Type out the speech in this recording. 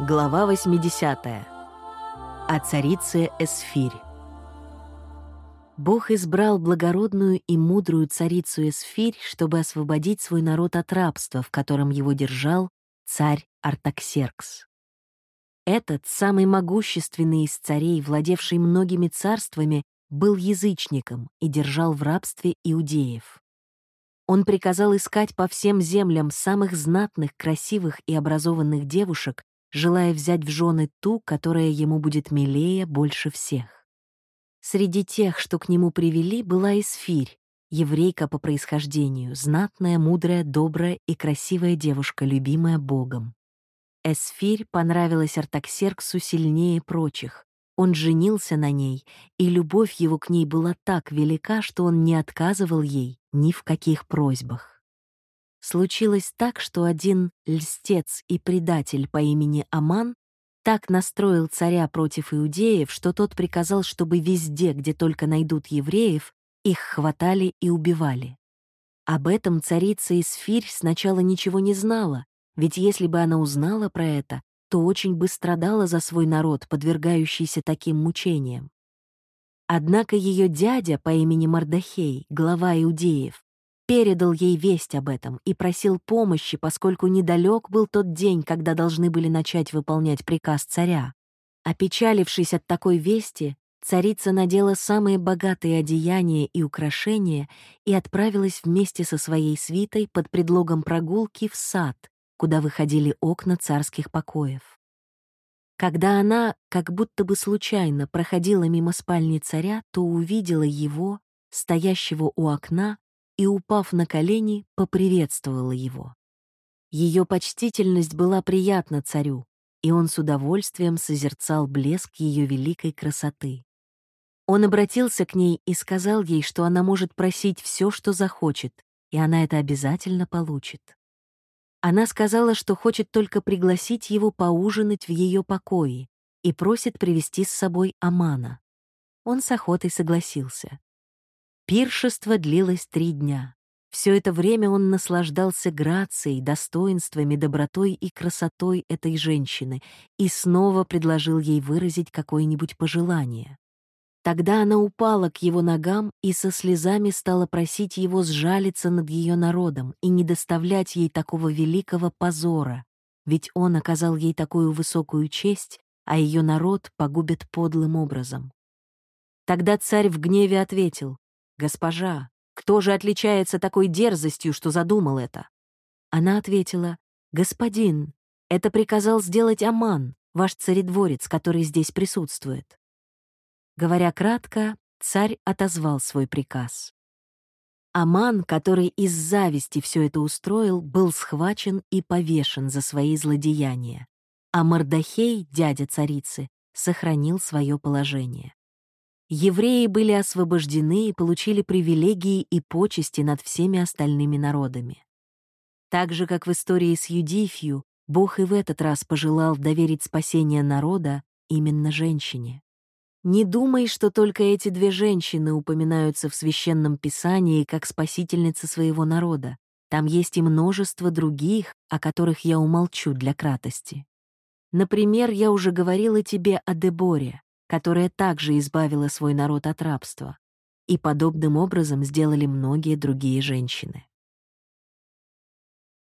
Глава 80. О царице Эсфирь. Бог избрал благородную и мудрую царицу Эсфирь, чтобы освободить свой народ от рабства, в котором его держал царь Артаксеркс. Этот, самый могущественный из царей, владевший многими царствами, был язычником и держал в рабстве иудеев. Он приказал искать по всем землям самых знатных, красивых и образованных девушек, желая взять в жены ту, которая ему будет милее больше всех. Среди тех, что к нему привели, была Исфирь, еврейка по происхождению, знатная, мудрая, добрая и красивая девушка, любимая Богом. Эсфирь понравилась Артаксерксу сильнее прочих. Он женился на ней, и любовь его к ней была так велика, что он не отказывал ей ни в каких просьбах. Случилось так, что один льстец и предатель по имени Аман так настроил царя против иудеев, что тот приказал, чтобы везде, где только найдут евреев, их хватали и убивали. Об этом царица Исфирь сначала ничего не знала, ведь если бы она узнала про это, то очень бы страдала за свой народ, подвергающийся таким мучениям. Однако ее дядя по имени Мардахей, глава иудеев, передал ей весть об этом и просил помощи, поскольку недалек был тот день, когда должны были начать выполнять приказ царя. Опечалившись от такой вести, царица надела самые богатые одеяния и украшения и отправилась вместе со своей свитой под предлогом прогулки в сад, куда выходили окна царских покоев. Когда она, как будто бы случайно, проходила мимо спальни царя, то увидела его, стоящего у окна, и, упав на колени, поприветствовала его. Ее почтительность была приятна царю, и он с удовольствием созерцал блеск ее великой красоты. Он обратился к ней и сказал ей, что она может просить все, что захочет, и она это обязательно получит. Она сказала, что хочет только пригласить его поужинать в ее покое и просит привести с собой Амана. Он с охотой согласился. Пиршество длилось три дня. Все это время он наслаждался грацией, достоинствами, добротой и красотой этой женщины и снова предложил ей выразить какое-нибудь пожелание. Тогда она упала к его ногам и со слезами стала просить его сжалиться над ее народом и не доставлять ей такого великого позора, ведь он оказал ей такую высокую честь, а ее народ погубит подлым образом. Тогда царь в гневе ответил, «Госпожа, кто же отличается такой дерзостью, что задумал это?» Она ответила, «Господин, это приказал сделать Аман, ваш царедворец, который здесь присутствует». Говоря кратко, царь отозвал свой приказ. Аман, который из зависти все это устроил, был схвачен и повешен за свои злодеяния, а Мордахей, дядя царицы, сохранил свое положение евреи были освобождены и получили привилегии и почести над всеми остальными народами. Так же, как в истории с Юдифью, Бог и в этот раз пожелал доверить спасение народа именно женщине. Не думай, что только эти две женщины упоминаются в Священном Писании как спасительницы своего народа. Там есть и множество других, о которых я умолчу для кратости. Например, я уже говорила тебе о Деборе, которая также избавила свой народ от рабства, и подобным образом сделали многие другие женщины.